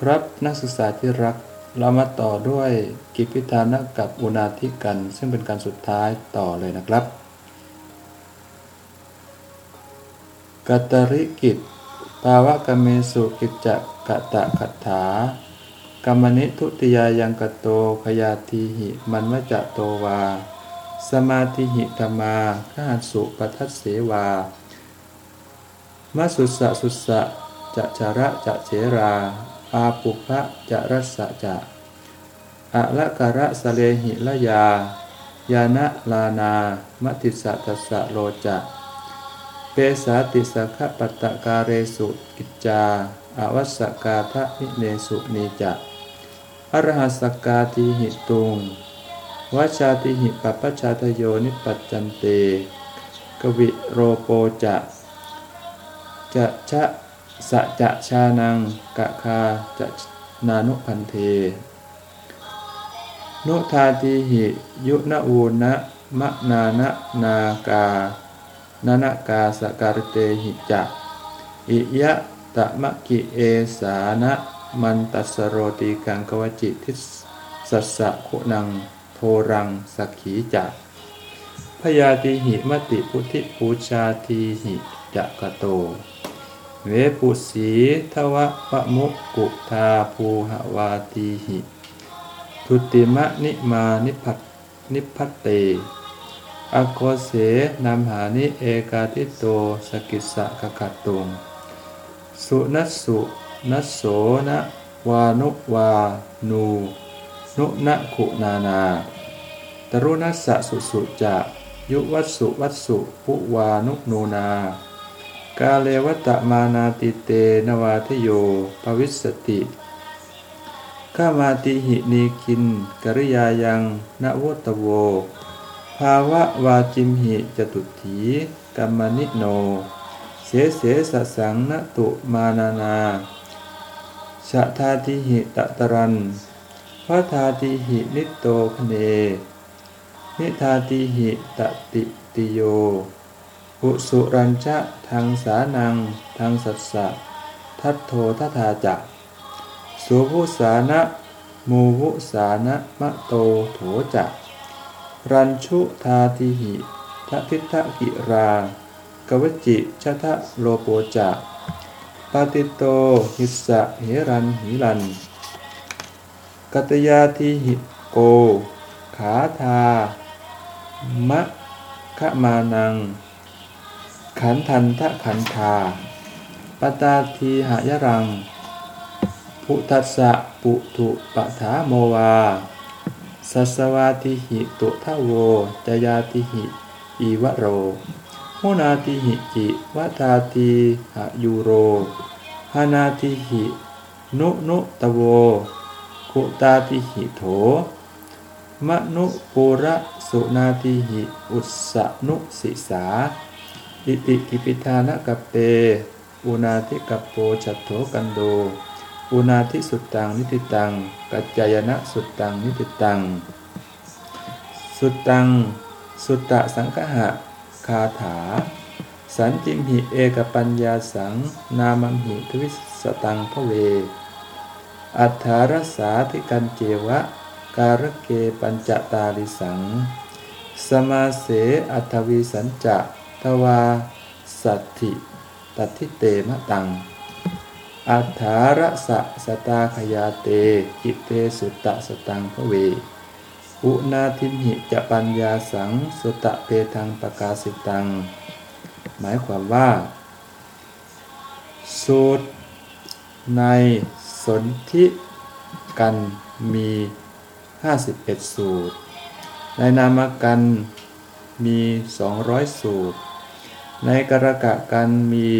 ครับนักศึกษาที่รัก เรามาต่อด้วยกิพิธานกับอุณาธิกัน ซึ่งเป็นการสุดท้ายต่อเลยนะครับกัตตริกิจ ภาวะกเมสุกิจจกะตะขัตถากรรมนิทุติยายังกโตขยาทีหิมันวจะโตวา สมาธิหิธรรมาข้าสุปทัสเสวามาสุสะสุสะจะชาระจะเจรา อาปุพะจะรัสสะจะอะละการะสะเลหิละยา ยานะลานามติสะตัสสะโลจะเปสาติสัขปัตตะการเรสุกิจจาอาวัสสกาทะวิเนสุนีจะอรหัสกาติหิตุงวชาติหิปปปชาตโยนิปัจจันเต กวิโรโปจะจะชะ สะจะชานังกะคาจะนานุพันเท นุทาติหิยุนอูนะมะนานะนากา นานกาสการเตหิจะอิยะตะมะกิเอสานะมันตัสโรติกังกวจิทิสัสสะโคนังโทรังสักขีจะพยาติหิมติพุทธิปูชาทีหิจะกโต เวปุสีทวะปะมุกุทาภูหวาตีหิทุติมะนิมานิพัตนิพัตเตอโกเสนามหานิเอกาทิโตสกิสะกะกัตตุง สุนัสสุนัสโสนะวานุวานูนุนะขุนานา ตรุนัสสะสุสุจะยุวัสสุวัสสุภุวานุนูนา กาเลวัตมานาติเตนวาทโยภวิสติข้ามาติหินีคิน กริยายังนวตโว ภาวะวาจิมหิจตุถีกัมมนิโน เสเสสสังนตุมานานาชะทาติหิตะตรันพระทาติหินิโตคเน นิทาติหิตติติโย อุสุรัญจะทางสานังทางสัสสะ ทัตโททัทาจะสุภุสานะมูวุสานะมะโตโถจะรัญชุทาติหิทัทิทะกิรากวจิชะทะโลโปจะปาติโตหิสะเหรันหิรัน กัตยาทิหิโก ขาทามะขมานัง ขันทันทะขันธาปตาทีหายรัง พุทัสสะปุถุปถาโมวา สัสวาติหิตุทโว จยาติหิ อีวโรโมนาติหิจิวัตาติหยูโรหานาติหินุนุตโวคุตาติหิโถมนุปุระสุนาติหิอุสสนุสิสา อิติกิปิธานะกัปเปอุนาทิกัปโปชัตโถกันโด อุนาทิสุตตังนิติตัง กัจจายนะสุตตังนิติตัง สุตตัง สุตตะสังคหะ คาถา สันติมหิเอกปัญญาสัง นามัมหิทวิสตังพระเว อัฏฐารสาธิกันเจวะ การเกปัญจตาลิสัง สมาเสอัตวีสัญจะ ทวาสัตถิตทิเตมะตัง อัฏฐารสะสตาขยาเตกิเตสุตตะสตังพระเว อุนาทิมหิจะปัญญาสังสุตตะเปทังประกาศิตัง หมายความว่า สูตร ในสนธิกันมี 51 สูตร ในนามกันมี 200 สูตร ในกรกะกันมี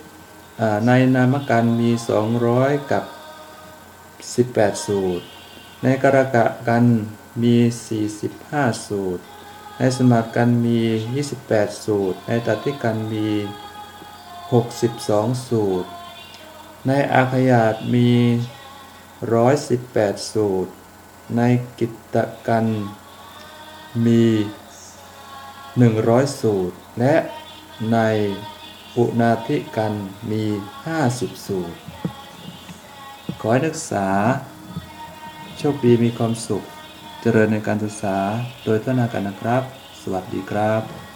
200ในนามกันมี 200 กับ 18 สูตร ในกรกะกันมี 45 สูตร ในสมัติกันมี 28 สูตร ในตัดที่กันมี 62 สูตร ในอาขยาตมี 118 สูตร ในกิตตกันมี 100 สูตร และในอุณาธิกันมี 50 สูตร ขอให้นักศึกษา โชคดีมีความสุข เจริญในการศึกษาโดยทั่นากันนะครับ สวัสดีครับ